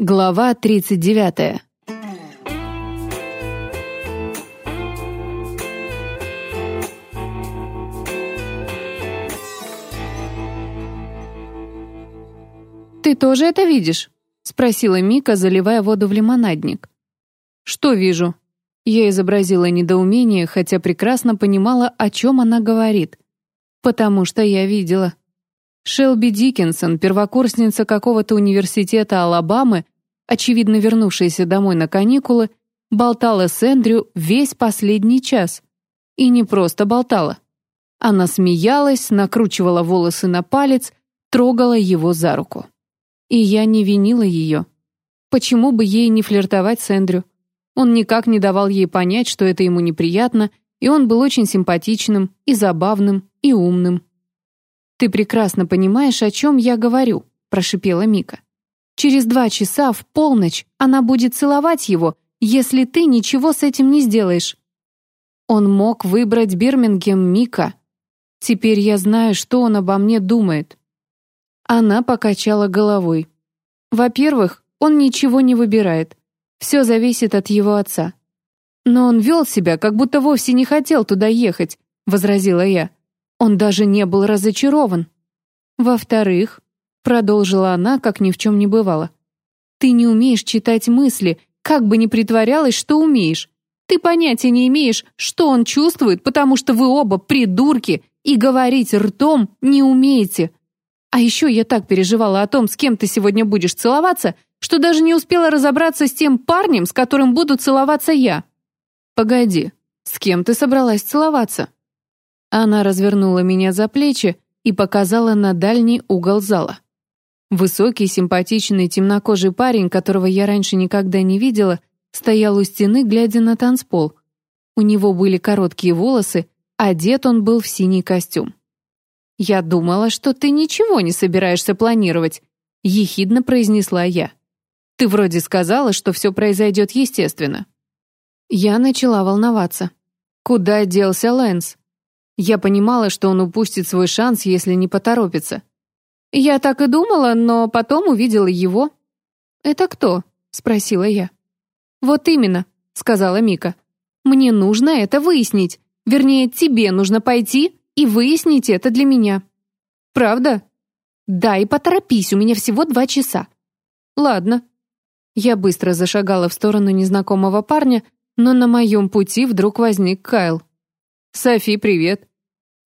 Глава 39. «Ты тоже это видишь?» — спросила Мика, заливая воду в лимонадник. «Что вижу?» Я изобразила недоумение, хотя прекрасно понимала, о чем она говорит. «Потому что я видела». Шелби Диккенсон, первокурсница какого-то университета Алабамы, очевидно вернувшаяся домой на каникулы, болтала с Эндрю весь последний час. И не просто болтала. Она смеялась, накручивала волосы на палец, трогала его за руку. И я не винила ее. Почему бы ей не флиртовать с Эндрю? Он никак не давал ей понять, что это ему неприятно, и он был очень симпатичным, и забавным, и умным. «Ты прекрасно понимаешь, о чем я говорю», — прошипела Мика. «Через два часа в полночь она будет целовать его, если ты ничего с этим не сделаешь». Он мог выбрать Бирмингем Мика. Теперь я знаю, что он обо мне думает. Она покачала головой. Во-первых, он ничего не выбирает. Все зависит от его отца. Но он вел себя, как будто вовсе не хотел туда ехать, возразила я. Он даже не был разочарован. Во-вторых, продолжила она, как ни в чем не бывало, ты не умеешь читать мысли, как бы ни притворялась, что умеешь. Ты понятия не имеешь, что он чувствует, потому что вы оба придурки и говорить ртом не умеете. А еще я так переживала о том, с кем ты сегодня будешь целоваться, что даже не успела разобраться с тем парнем, с которым буду целоваться я. Погоди, с кем ты собралась целоваться? Она развернула меня за плечи и показала на дальний угол зала. Высокий, симпатичный, темнокожий парень, которого я раньше никогда не видела, стоял у стены, глядя на танцпол. У него были короткие волосы, одет он был в синий костюм. «Я думала, что ты ничего не собираешься планировать», — ехидно произнесла я. «Ты вроде сказала, что все произойдет естественно». Я начала волноваться. Куда делся Лэнс? Я понимала, что он упустит свой шанс, если не поторопится. Я так и думала, но потом увидела его. «Это кто?» — спросила я. «Вот именно», — сказала Мика. «Мне нужно это выяснить. Вернее, тебе нужно пойти и выяснить это для меня». «Правда?» «Да, и поторопись, у меня всего два часа». «Ладно». Я быстро зашагала в сторону незнакомого парня, но на моем пути вдруг возник Кайл. «Софи, привет!»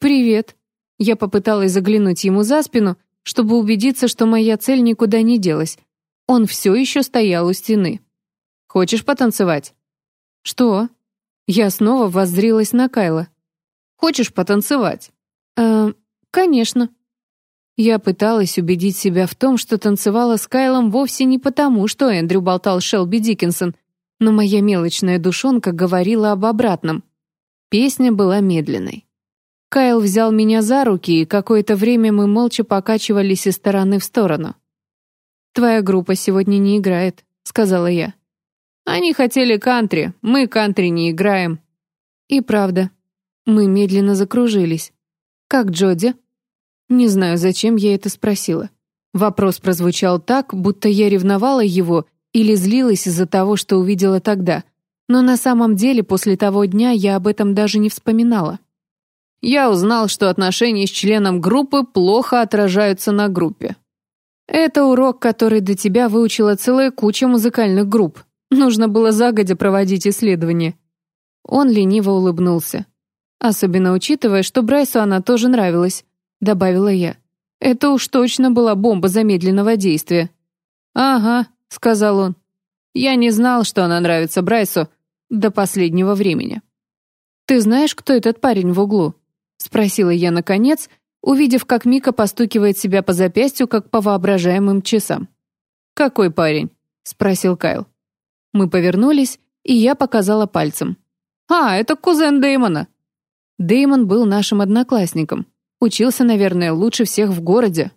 «Привет». Я попыталась заглянуть ему за спину, чтобы убедиться, что моя цель никуда не делась. Он все еще стоял у стены. «Хочешь потанцевать?» «Что?» Я снова воззрилась на Кайла. «Хочешь потанцевать?» «Э, конечно». Я пыталась убедить себя в том, что танцевала с Кайлом вовсе не потому, что Эндрю болтал Шелби Диккенсон, но моя мелочная душонка говорила об обратном. Песня была медленной. Кайл взял меня за руки, и какое-то время мы молча покачивались из стороны в сторону. «Твоя группа сегодня не играет», — сказала я. «Они хотели кантри, мы кантри не играем». И правда, мы медленно закружились. «Как Джоди?» Не знаю, зачем я это спросила. Вопрос прозвучал так, будто я ревновала его или злилась из-за того, что увидела тогда. Но на самом деле после того дня я об этом даже не вспоминала я узнал, что отношения с членом группы плохо отражаются на группе. Это урок, который до тебя выучила целая куча музыкальных групп. Нужно было загодя проводить исследования. Он лениво улыбнулся. Особенно учитывая, что Брайсу она тоже нравилась, добавила я. Это уж точно была бомба замедленного действия. «Ага», — сказал он. «Я не знал, что она нравится Брайсу до последнего времени». «Ты знаешь, кто этот парень в углу?» — спросила я наконец, увидев, как Мика постукивает себя по запястью, как по воображаемым часам. «Какой парень?» — спросил Кайл. Мы повернулись, и я показала пальцем. «А, это кузен Дэймона». Дэймон был нашим одноклассником. Учился, наверное, лучше всех в городе.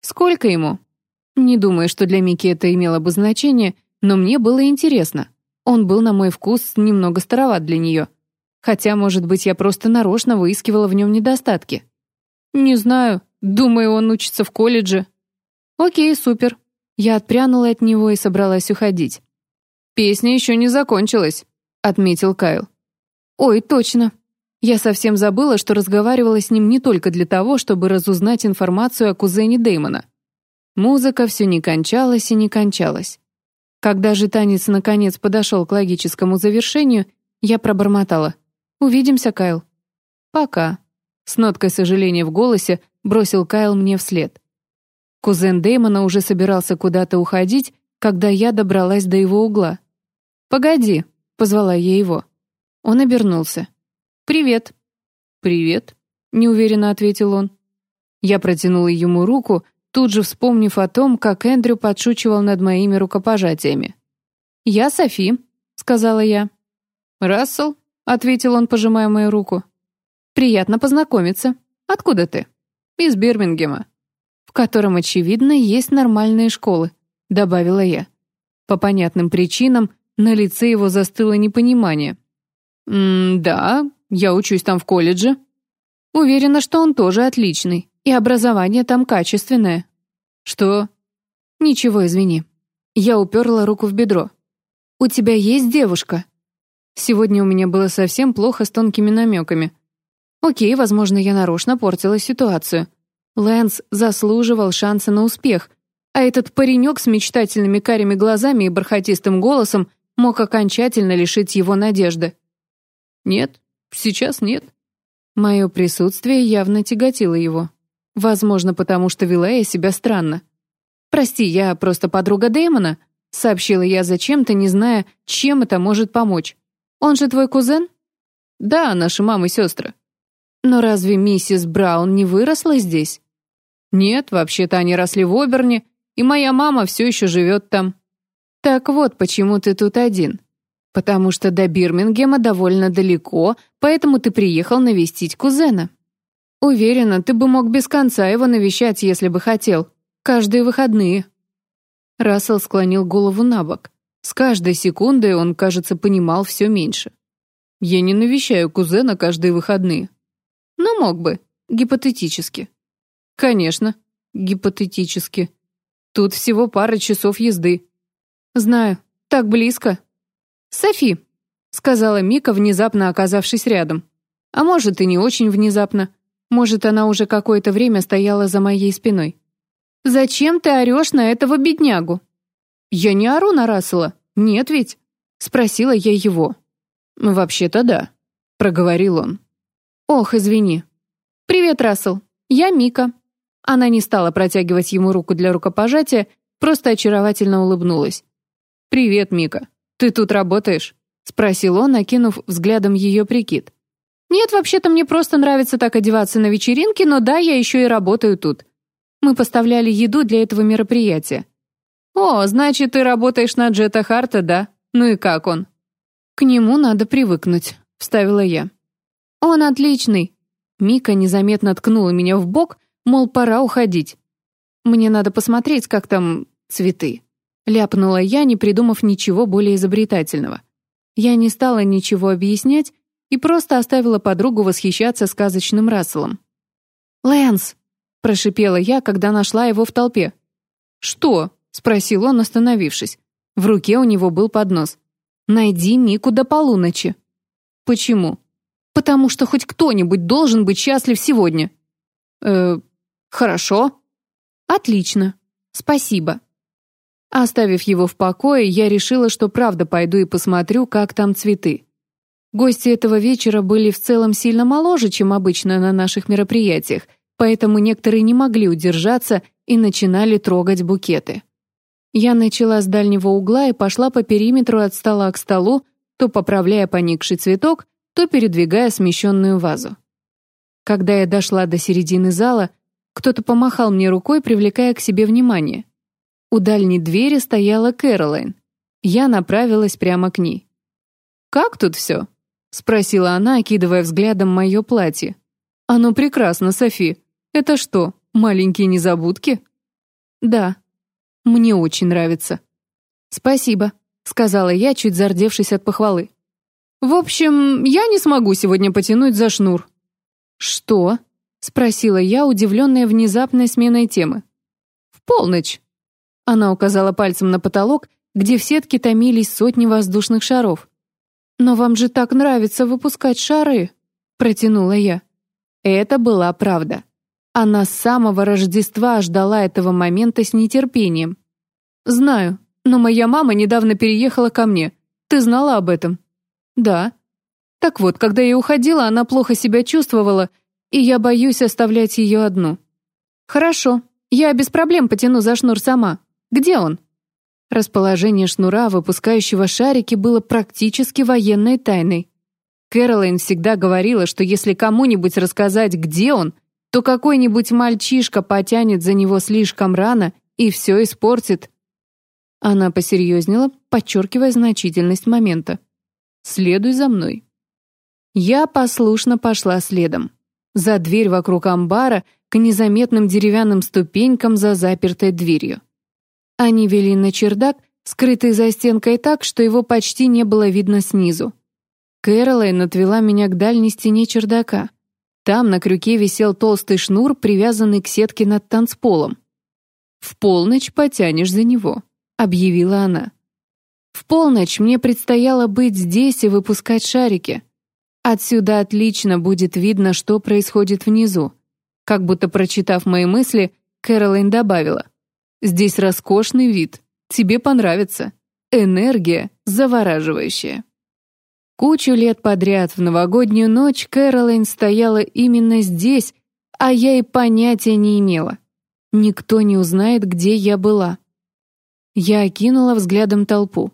Сколько ему? Не думаю, что для Мики это имело бы значение, но мне было интересно. Он был, на мой вкус, немного староват для нее. Хотя, может быть, я просто нарочно выискивала в нем недостатки. Не знаю, думаю, он учится в колледже. Окей, супер. Я отпрянула от него и собралась уходить. «Песня еще не закончилась», — отметил Кайл. «Ой, точно. Я совсем забыла, что разговаривала с ним не только для того, чтобы разузнать информацию о кузене Дэймона. Музыка все не кончалась и не кончалась. Когда же танец наконец подошел к логическому завершению, я пробормотала. «Увидимся, Кайл». «Пока». С ноткой сожаления в голосе бросил Кайл мне вслед. Кузен Дэймона уже собирался куда-то уходить, когда я добралась до его угла. «Погоди», — позвала я его. Он обернулся. «Привет». «Привет», — неуверенно ответил он. Я протянула ему руку, тут же вспомнив о том, как Эндрю подшучивал над моими рукопожатиями. «Я Софи», — сказала я. «Рассел», — ответил он, пожимая мою руку. «Приятно познакомиться. Откуда ты?» «Из Бирмингема». «В котором, очевидно, есть нормальные школы», — добавила я. По понятным причинам на лице его застыло непонимание. «М «Да, я учусь там в колледже». Уверена, что он тоже отличный. И образование там качественное. Что? Ничего, извини. Я уперла руку в бедро. У тебя есть девушка? Сегодня у меня было совсем плохо с тонкими намеками. Окей, возможно, я нарочно портила ситуацию. Лэнс заслуживал шанса на успех, а этот паренек с мечтательными карими глазами и бархатистым голосом мог окончательно лишить его надежды. Нет, сейчас нет. Мое присутствие явно тяготило его. Возможно, потому что вела я себя странно. «Прости, я просто подруга Дэймона», — сообщила я зачем-то, не зная, чем это может помочь. «Он же твой кузен?» «Да, наши мамы и сестры». «Но разве миссис Браун не выросла здесь?» «Нет, вообще-то они росли в Оберне, и моя мама все еще живет там». «Так вот, почему ты тут один. Потому что до Бирмингема довольно далеко, поэтому ты приехал навестить кузена». Уверена, ты бы мог без конца его навещать, если бы хотел. Каждые выходные. Рассел склонил голову на бок. С каждой секундой он, кажется, понимал все меньше. Я не навещаю кузена каждые выходные. Ну, мог бы. Гипотетически. Конечно, гипотетически. Тут всего пара часов езды. Знаю, так близко. Софи, сказала Мика, внезапно оказавшись рядом. А может, и не очень внезапно. Может, она уже какое-то время стояла за моей спиной. «Зачем ты орешь на этого беднягу?» «Я не ору на Рассела. Нет ведь?» Спросила я его. «Вообще-то да», — проговорил он. «Ох, извини. Привет, Рассел. Я Мика». Она не стала протягивать ему руку для рукопожатия, просто очаровательно улыбнулась. «Привет, Мика. Ты тут работаешь?» — спросил он, окинув взглядом ее прикид. «Нет, вообще-то мне просто нравится так одеваться на вечеринке, но да, я еще и работаю тут. Мы поставляли еду для этого мероприятия». «О, значит, ты работаешь на Джета Харта, да? Ну и как он?» «К нему надо привыкнуть», — вставила я. «Он отличный». Мика незаметно ткнула меня в бок, мол, пора уходить. «Мне надо посмотреть, как там цветы», — ляпнула я, не придумав ничего более изобретательного. Я не стала ничего объяснять, и просто оставила подругу восхищаться сказочным Расселом. «Лэнс!» — прошипела я, когда нашла его в толпе. «Что?» — спросил он, остановившись. В руке у него был поднос. «Найди Мику до полуночи». «Почему?» «Потому что хоть кто-нибудь должен быть счастлив сегодня». «Э, хорошо». «Отлично. Спасибо». Оставив его в покое, я решила, что правда пойду и посмотрю, как там цветы. Гости этого вечера были в целом сильно моложе, чем обычно на наших мероприятиях, поэтому некоторые не могли удержаться и начинали трогать букеты. Я начала с дальнего угла и пошла по периметру от стола к столу, то поправляя поникший цветок, то передвигая смещенную вазу. Когда я дошла до середины зала, кто-то помахал мне рукой, привлекая к себе внимание. У дальней двери стояла Кэролайн. Я направилась прямо к ней. «Как тут все?» — спросила она, окидывая взглядом мое платье. «Оно прекрасно, Софи. Это что, маленькие незабудки?» «Да. Мне очень нравится». «Спасибо», — сказала я, чуть зардевшись от похвалы. «В общем, я не смогу сегодня потянуть за шнур». «Что?» — спросила я, удивленная внезапной сменой темы. «В полночь». Она указала пальцем на потолок, где в сетке томились сотни воздушных шаров. «Но вам же так нравится выпускать шары!» — протянула я. Это была правда. Она с самого Рождества ждала этого момента с нетерпением. «Знаю, но моя мама недавно переехала ко мне. Ты знала об этом?» «Да». «Так вот, когда я уходила, она плохо себя чувствовала, и я боюсь оставлять ее одну». «Хорошо, я без проблем потяну за шнур сама. Где он?» Расположение шнура, выпускающего шарики, было практически военной тайной. Кэролайн всегда говорила, что если кому-нибудь рассказать, где он, то какой-нибудь мальчишка потянет за него слишком рано и все испортит. Она посерьезнела, подчеркивая значительность момента. «Следуй за мной». Я послушно пошла следом. За дверь вокруг амбара к незаметным деревянным ступенькам за запертой дверью. Они вели на чердак, скрытый за стенкой так, что его почти не было видно снизу. Кэролайн отвела меня к дальней стене чердака. Там на крюке висел толстый шнур, привязанный к сетке над танцполом. «В полночь потянешь за него», — объявила она. В полночь мне предстояло быть здесь и выпускать шарики. Отсюда отлично будет видно, что происходит внизу. Как будто прочитав мои мысли, Кэролайн добавила. «Здесь роскошный вид. Тебе понравится. Энергия завораживающая». Кучу лет подряд в новогоднюю ночь Кэролайн стояла именно здесь, а я и понятия не имела. Никто не узнает, где я была. Я окинула взглядом толпу.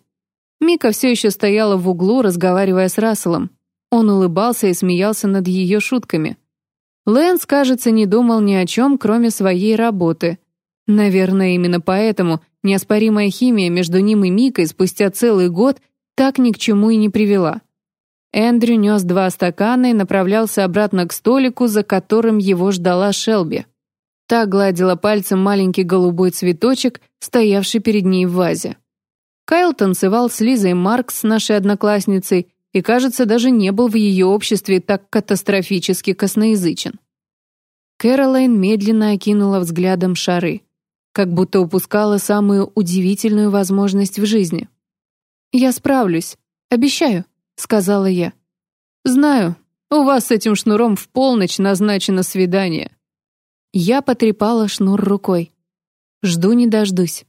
Мика все еще стояла в углу, разговаривая с Расселом. Он улыбался и смеялся над ее шутками. Лэнс, кажется, не думал ни о чем, кроме своей работы. Наверное, именно поэтому неоспоримая химия между ним и Микой спустя целый год так ни к чему и не привела. Эндрю нес два стакана и направлялся обратно к столику, за которым его ждала Шелби. Та гладила пальцем маленький голубой цветочек, стоявший перед ней в вазе. Кайл танцевал с Лизой Маркс, нашей одноклассницей, и, кажется, даже не был в ее обществе так катастрофически косноязычен. Кэролайн медленно окинула взглядом шары, как будто упускала самую удивительную возможность в жизни. «Я справлюсь, обещаю», сказала я. «Знаю, у вас с этим шнуром в полночь назначено свидание». Я потрепала шнур рукой. «Жду не дождусь».